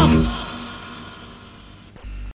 up.